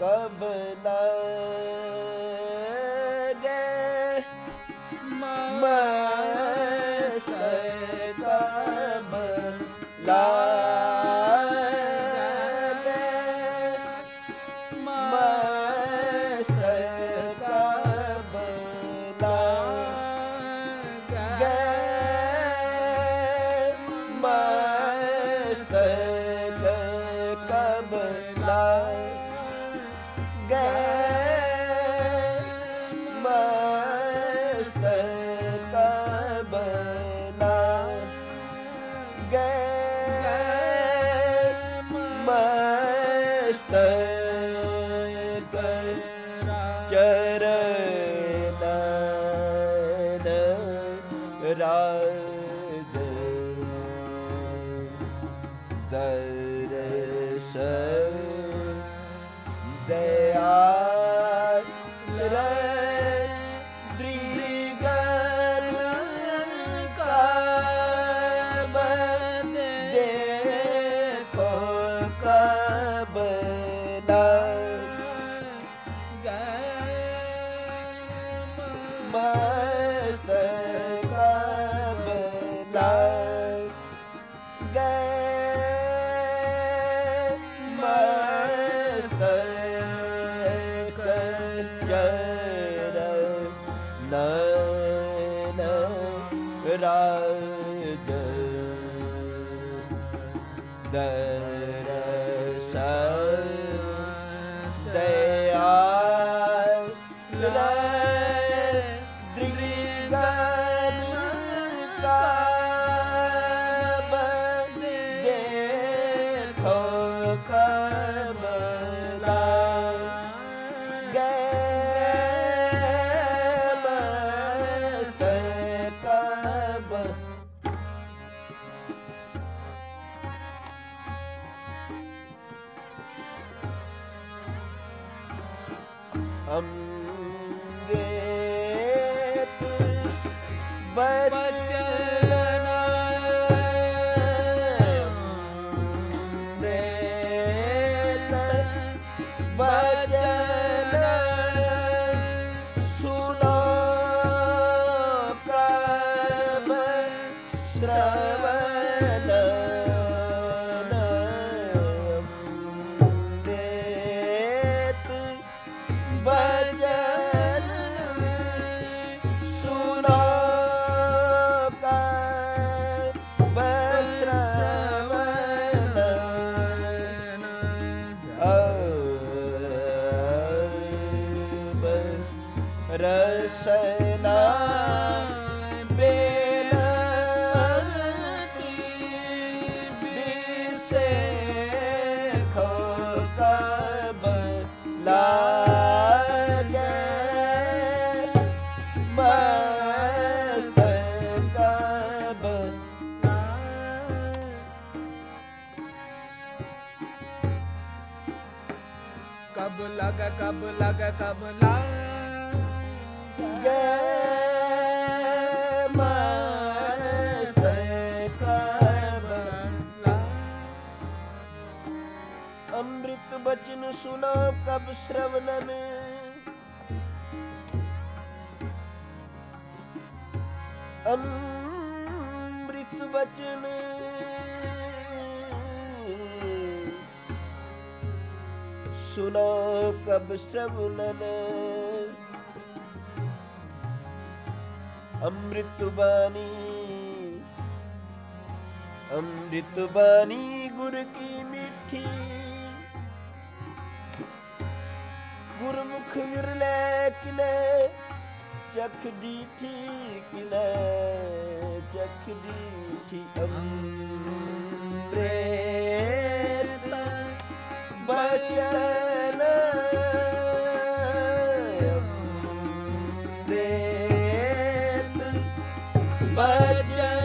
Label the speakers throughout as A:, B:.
A: ਕਬ ਲਾਗੇ ਮਸਤ ਕਬ ਲਾਗੇ ਮਸਤ ਕਬ ਲਾਗੇ ਮਸਤ ਕਬ ਲਾਗੇ ਮਸਤ ਰਾਜ ਦਰਸ ਅੰਮ੍ਰਿਤ ਰਸਨਾ ਬੇਨਤੀ ਬਿਸੇ ਖੋ ਕਬ ਲਾਗੇ ਬਚਨ ਸੁਨਾ ਕਬ ਸ਼ਰਵਨਨ ਅੰਮ੍ਰਿਤ ਬਚਨ। ਸੁਨਾ ਕਬ ਸ਼ਰਵਨਨ ਅੰਮ੍ਰਿਤ ਬਾਣੀ ਅੰਮ੍ਰਿਤ ਬਾਣੀ ਗੁਰ ਕੀ ਮਿੱਠੀ। ਗੁਰਮੁਖ ਵਿਰਲੇ ਕਿਲੇ ਚਖ ਦੀਠੀ ਕਿਲੇ ਚਖ ਦੀਠੀ ਅੰਮ੍ਰਿਤ ਅੰਮ੍ਰਿਤ। ਬਚਨ ਸੁਨੋ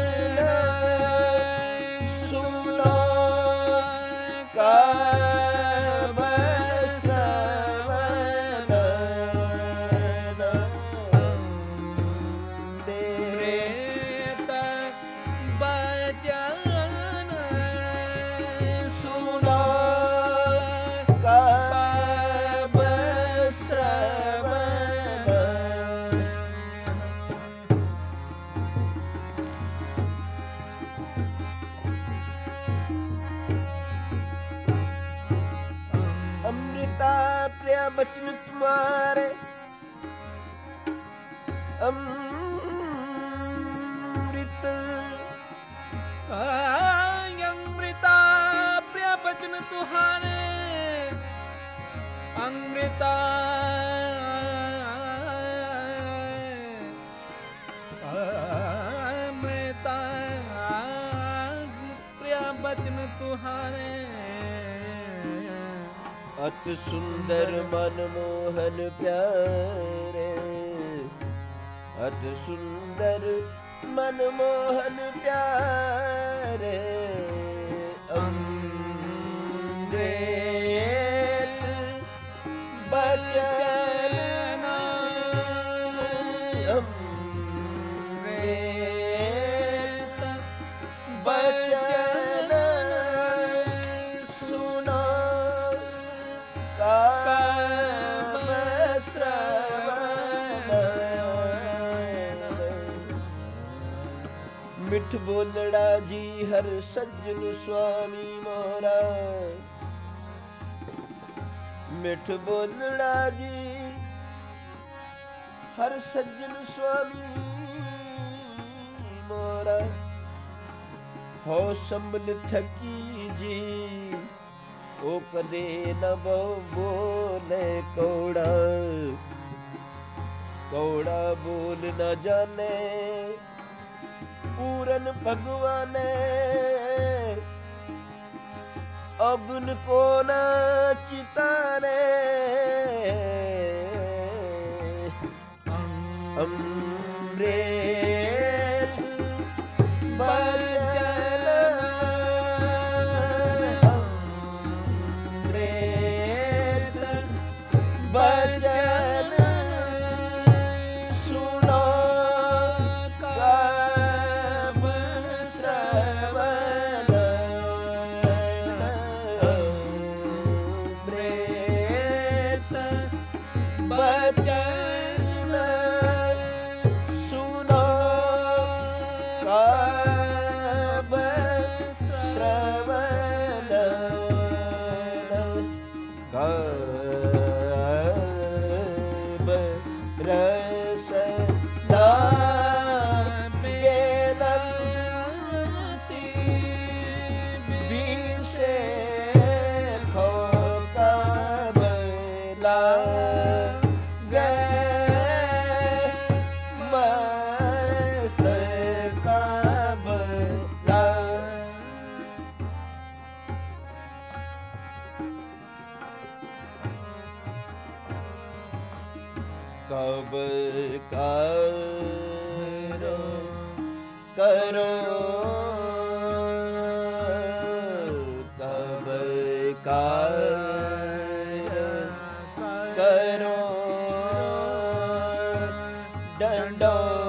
A: ਮਨ ਮੋਹਨ ਪਿਆਰੇ ਅਤ ਸੁੰਦਰ ਮਨ ਮੋਹਨ ਪਿਆਰੇ ਅੰਮ੍ਰਿਤ ਬੋਲੜਾ ਜੀ, ਹਰ ਸੱਜਣ ਸੁਆਮੀ ਮੋਰਾ। ਮਿੱਠ ਬੋਲੜਾ ਜੀ, ਹਰ ਸੱਜਣ ਸੁਆਮੀ ਮੋਰਾ। ਹੋ ਸੰਭਲ ਥਕੀ ਜੀ, ਉਹ ਕਦੇ ਨਾ ਬਹੁ ਬੋਲੇ ਕੌੜਾ। ਕੌੜਾ ਬੋਲ ਨਾ ਜਾਣੇ ਪੂਰਨ ਭਗਵਾਨੇ ਅਗਨ ਕੋ ਨ ਕਬ ਕਰੋ।
B: ਡੰਡੋ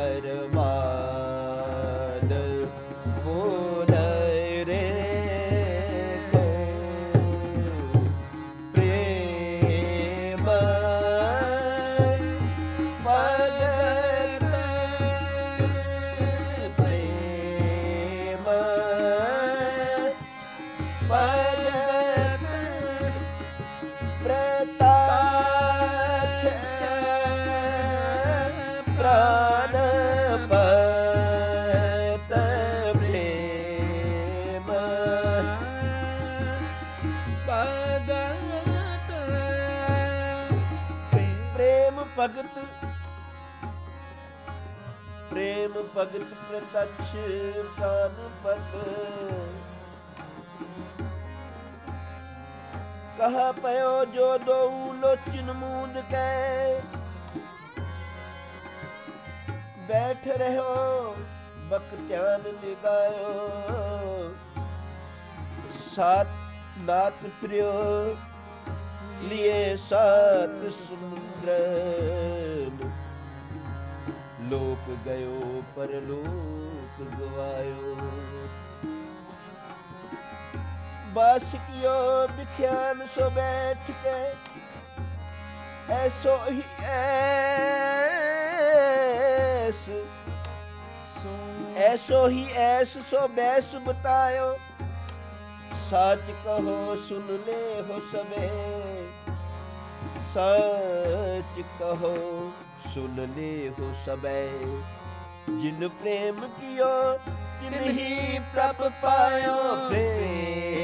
A: हर मा प्रेम भगत प्रत्यक्ष प्राण पद कह पयो जो दो लोचन मूद के। बैठ रहो, बक ध्यान लगायो सात नाथ प्रियो, लिए सात सुंदर ਲੋਕ ਗਇਓ ਪਰਲੋਕ ਗਵਾਇਓ। ਬਸ ਕਿਓ ਵਿਖਿਆਨ ਸੋ ਬੈਠ ਕੇ, ਐਸੋ ਹੀ ਐਸ। ਐਸੋ ਹੀ ਐਸ ਸੋ ਬੈਸ ਬਤਾਇਓ, ਸੱਚ ਕਹੋ ਸੁਨ ਲੈ ਹੋ ਸਵੇ। ਸੱਚ ਕਹੋ। ਸੁਨ ਲੈ ਹੋ ਸਵੇ ਜਿਨ ਪ੍ਰੇਮ ਕੀਓ ਤਿਨ ਹੀ ਪ੍ਰਭ ਪਾਇਓ। ਪ੍ਰੇਮ